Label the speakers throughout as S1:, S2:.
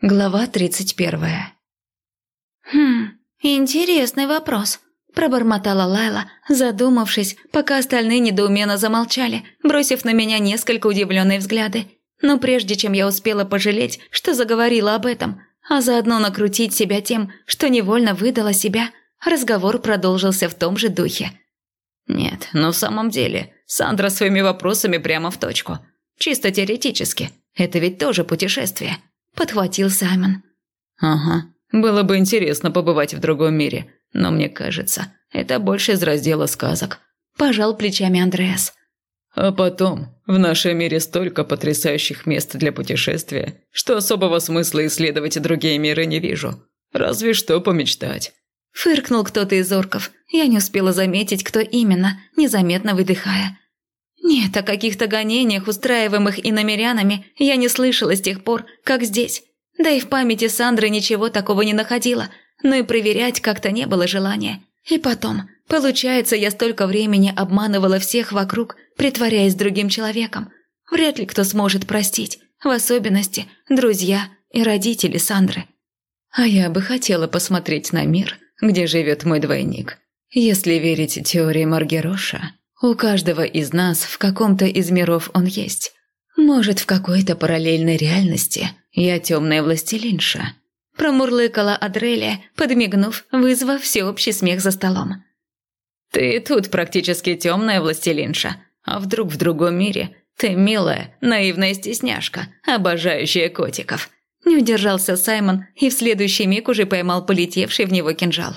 S1: Глава тридцать первая.
S2: «Хм, интересный вопрос», – пробормотала Лайла, задумавшись, пока остальные недоуменно замолчали, бросив на меня несколько удивленные взгляды. Но прежде чем я успела пожалеть, что заговорила об этом, а заодно накрутить себя тем, что невольно выдала себя, разговор продолжился в том же духе.
S1: «Нет, но в самом деле, Сандра своими вопросами прямо в точку. Чисто теоретически. Это ведь тоже путешествие», – подхватил Саймон. «Ага, было бы интересно побывать в другом мире, но мне кажется, это больше из раздела сказок», – пожал плечами Андреас. «А потом, в нашем мире столько потрясающих мест для путешествия, что особого смысла исследовать другие миры не вижу. Разве что помечтать».
S2: Фыркнул кто-то из орков. Я не успела заметить, кто именно, незаметно выдыхая. Нет, о каких-то гонениях, устраиваемых иномерянами, я не слышала с тех пор, как здесь. Да и в памяти Сандры ничего такого не находила, но и проверять как-то не было желания. И потом, получается, я столько времени обманывала всех вокруг, притворяясь другим человеком. Вряд ли кто сможет простить, в особенности друзья и родители Сандры.
S1: А я бы хотела посмотреть на мир, где живет мой двойник. Если верить теории Маргероша, у каждого из нас в каком-то из миров он есть. Может, в какой-то параллельной реальности я темная властелинша.
S2: Промурлыкала Адрелия, подмигнув, вызвав всеобщий смех за столом.
S1: «Ты тут практически темная властелинша, а вдруг в другом мире ты милая, наивная стесняшка, обожающая котиков». Не удержался Саймон и в следующий миг уже поймал полетевший в него кинжал.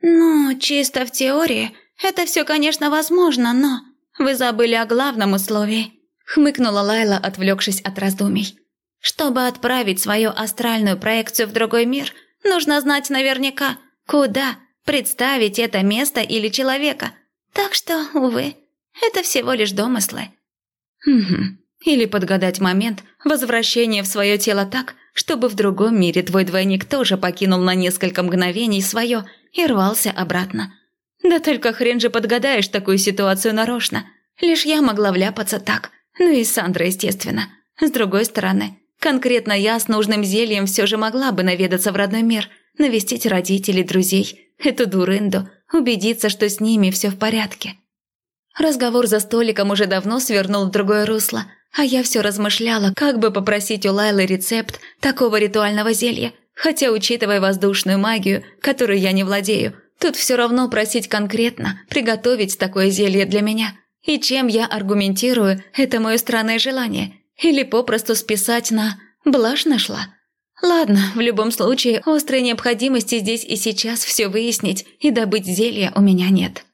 S2: «Ну, чисто в теории, это все, конечно, возможно, но... Вы забыли о главном условии», — хмыкнула Лайла, отвлекшись от раздумий. «Чтобы отправить свою астральную проекцию в другой мир, нужно знать наверняка, куда представить это место или человека. Так что, увы, это всего лишь домыслы».
S1: «Угу. Или подгадать момент возвращения в свое тело так, чтобы в другом мире твой двойник тоже покинул на несколько мгновений свое и рвался обратно. Да только хрен же подгадаешь такую ситуацию нарочно. Лишь я могла вляпаться так. Ну и Сандра, естественно. С другой стороны, конкретно я с нужным зельем все же могла бы наведаться в родной мир, навестить родителей, друзей, эту дурынду, убедиться, что с ними все в порядке. Разговор за столиком уже давно свернул в другое русло, а я все размышляла, как бы попросить у Лайлы рецепт такого ритуального зелья, хотя, учитывая воздушную магию, которой я не владею, Тут все равно просить конкретно приготовить такое зелье для меня. И чем я аргументирую это мое странное желание? Или попросту списать на «блажь нашла»? Ладно, в любом случае, острой необходимости здесь и сейчас все выяснить и добыть зелье у меня нет.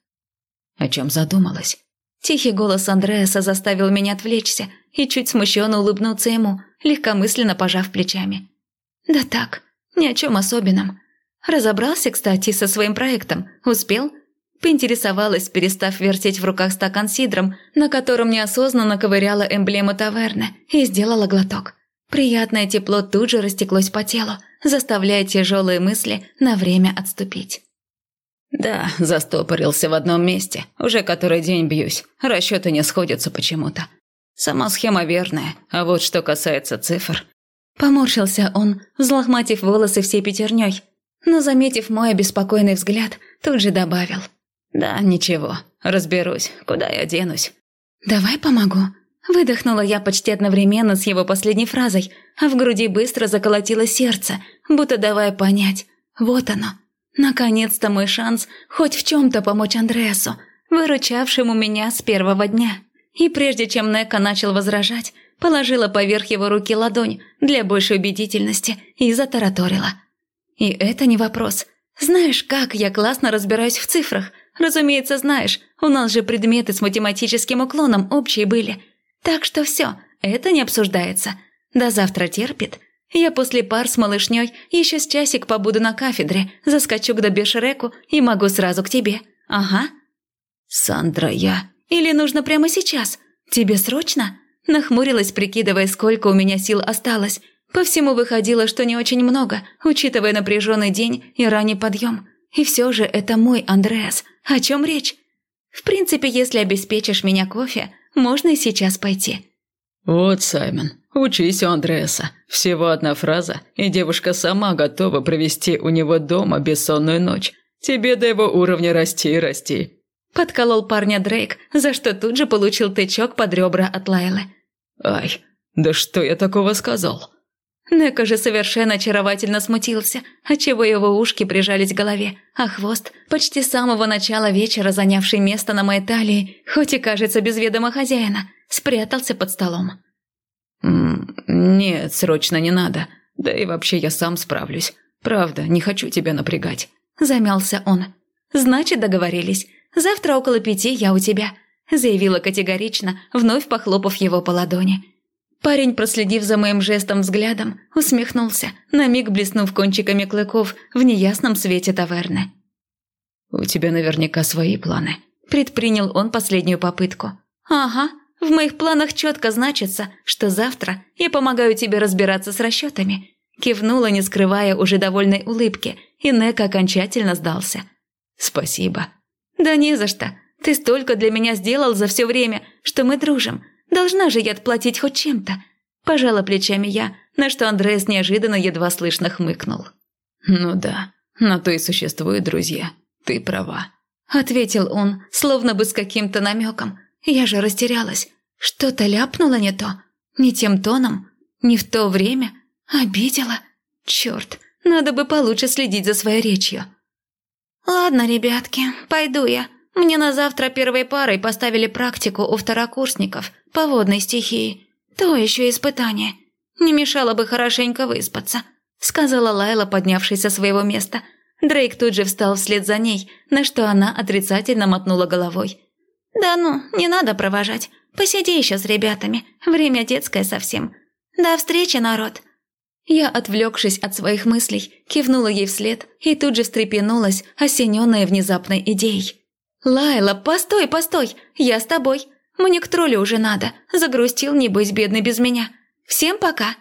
S1: О чем задумалась? Тихий голос Андреаса заставил меня отвлечься и чуть смущенно улыбнуться ему, легкомысленно пожав плечами. Да так, ни о чем особенном. Разобрался, кстати, со своим проектом? Успел?» Поинтересовалась, перестав вертеть в руках стакан сидром, на котором неосознанно ковыряла эмблему таверны, и сделала глоток. Приятное тепло тут же растеклось по телу, заставляя тяжелые мысли на время отступить. «Да, застопорился в одном месте. Уже который день бьюсь. Расчеты не сходятся почему-то. Сама схема верная, а вот что касается цифр...» Поморщился он, взлохматив волосы всей пятерней, но, заметив мой обеспокоенный взгляд, тут же добавил. «Да, ничего, разберусь, куда я денусь». «Давай помогу». Выдохнула я почти одновременно с его последней фразой, а в груди быстро заколотило сердце, будто давая понять. Вот оно. Наконец-то мой шанс хоть в чем-то помочь Андреасу, выручавшему меня с первого дня. И прежде чем Нека начал возражать, положила поверх его руки ладонь для большей убедительности и затараторила. И это не вопрос. Знаешь, как я классно разбираюсь в цифрах. Разумеется, знаешь, у нас же предметы с математическим уклоном общие были. Так что все, это не обсуждается. До завтра терпит. Я после пар с малышней еще с часик побуду на кафедре, заскочу к Добешреку и могу сразу к тебе. Ага. Сандра, я... Или нужно прямо сейчас? Тебе срочно? Нахмурилась, прикидывая, сколько у меня сил осталось. По всему выходило, что не очень много, учитывая напряженный день и ранний подъем. И все же это мой Андреас. О чем речь? В принципе, если обеспечишь меня кофе, можно и сейчас пойти.
S3: Вот, Саймон, Учись у Андреаса. Всего одна фраза, и девушка сама готова провести у него дома бессонную ночь. Тебе до его уровня расти и расти».
S1: Подколол парня Дрейк, за что тут же получил тычок под ребра от Лайлы.
S3: «Ай, да что я такого сказал?»
S1: Нека же совершенно очаровательно смутился, отчего его ушки прижались к голове, а хвост, почти с самого начала вечера занявший место на моей талии, хоть и кажется без ведома хозяина, спрятался под столом.
S3: «Нет, срочно не надо. Да и вообще я сам справлюсь. Правда, не хочу тебя напрягать».
S1: Замялся он. «Значит, договорились. Завтра около пяти я у тебя», заявила категорично, вновь похлопав его по ладони. Парень, проследив за моим жестом взглядом, усмехнулся, на миг блеснув кончиками клыков в неясном свете таверны.
S3: «У тебя наверняка свои планы», –
S1: предпринял он последнюю попытку. «Ага, в моих планах четко значится, что завтра я помогаю тебе разбираться с расчетами». Кивнула, не скрывая уже довольной улыбки, и Нек окончательно сдался.
S3: «Спасибо».
S1: «Да не за что. Ты столько для меня сделал за все время, что мы дружим. Должна же я отплатить хоть чем-то». Пожала плечами я, на что Андреас неожиданно едва слышно хмыкнул.
S3: «Ну да, на то и существуют друзья. Ты права», –
S1: ответил он, словно бы с каким-то намеком. Я же растерялась. Что-то ляпнула не то, не тем тоном, не в то время. Обидела. Черт, надо бы получше следить за своей речью. «Ладно, ребятки, пойду я. Мне на завтра первой парой поставили практику у второкурсников по водной стихии. То еще испытание. Не мешало бы хорошенько выспаться», — сказала Лайла, поднявшись со своего места. Дрейк тут же встал вслед за ней, на что она отрицательно мотнула головой. «Да ну, не надо провожать. Посиди еще с ребятами. Время детское совсем. До встречи, народ!» Я, отвлекшись от своих мыслей, кивнула ей вслед и тут же встрепенулась, осененная внезапной идеей. «Лайла, постой, постой! Я с тобой! Мне к троллю уже надо. Загрустил, небось, бедный без меня. Всем пока!»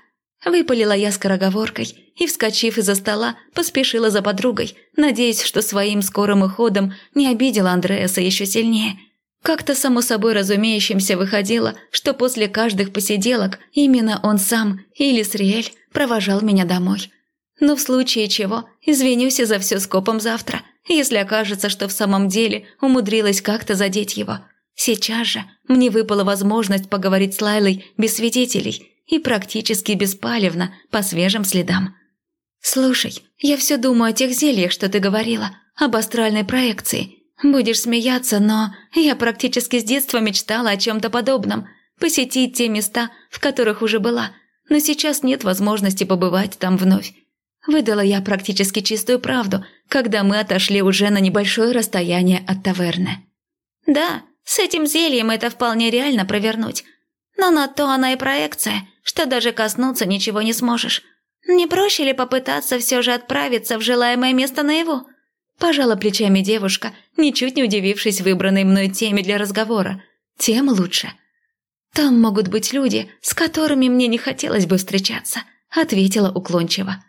S1: Выпалила я скороговоркой и, вскочив из-за стола, поспешила за подругой, надеясь, что своим скорым уходом не обидела Андреаса еще сильнее – как-то само собой разумеющимся выходило, что после каждых посиделок именно он сам или Сриэль провожал меня домой. Но в случае чего извинюсь за все скопом завтра, если окажется, что в самом деле умудрилась как-то задеть его. Сейчас же мне выпала возможность поговорить с Лайлой без свидетелей и практически беспалевно по свежим следам. «Слушай, я все думаю о тех зельях, что ты говорила, об астральной проекции», Будешь смеяться, но я практически с детства мечтала о чем-то подобном. Посетить те места, в которых уже была. Но сейчас нет возможности побывать там вновь. Выдала я практически чистую правду, когда мы отошли уже на небольшое расстояние от таверны. Да, с этим зельем это вполне реально провернуть. Но на то она и проекция, что даже коснуться ничего не сможешь. Не проще ли попытаться все же отправиться в желаемое место наяву? Пожала плечами девушка, ничуть не удивившись выбранной мной теме для разговора. Тем лучше. «Там могут быть люди, с которыми мне не хотелось бы встречаться», — ответила уклончиво.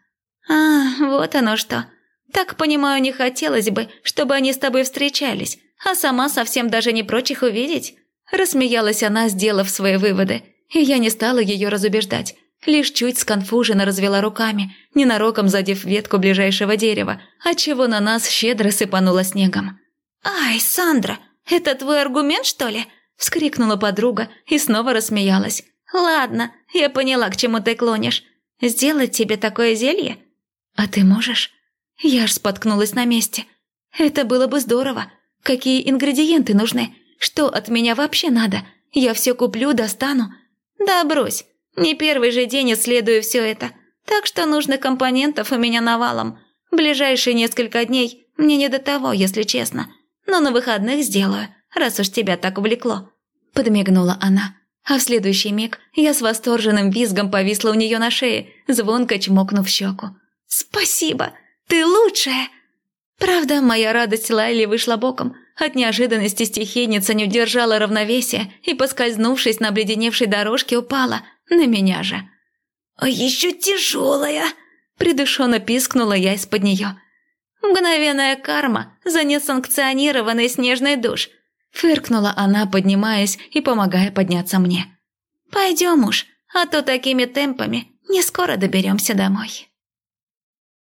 S1: «А, вот оно что. Так, понимаю, не хотелось бы, чтобы они с тобой встречались, а сама совсем даже не прочь их увидеть?» Рассмеялась она, сделав свои выводы, и я не стала ее разубеждать. Лишь чуть сконфуженно развела руками, ненароком задев ветку ближайшего дерева, отчего на нас щедро сыпануло снегом. «Ай, Сандра, это твой аргумент, что ли?» – вскрикнула подруга и снова рассмеялась. «Ладно, я поняла, к чему ты клонишь. Сделать тебе такое зелье?» «А ты можешь?» Я аж споткнулась на месте. «Это было бы здорово. Какие ингредиенты нужны? Что от меня вообще надо? Я все куплю, достану». «Да брось, не первый же день исследую все это, так что нужных компонентов у меня навалом. Ближайшие несколько дней мне не до того, если честно. Но на выходных сделаю, раз уж тебя так увлекло». Подмигнула она. А в следующий миг я с восторженным визгом повисла у нее на шее, звонко чмокнув щеку. «Спасибо! Ты лучшая!» Правда, моя радость Лайли вышла боком. От неожиданности стихийница не удержала равновесия и, поскользнувшись на обледеневшей дорожке, упала – на меня же. «А еще тяжелая!» – придушенно пискнула я из-под нее. «Мгновенная карма за несанкционированный снежный душ», – фыркнула она, поднимаясь и помогая подняться мне. «Пойдем уж, а то такими темпами не скоро доберемся домой».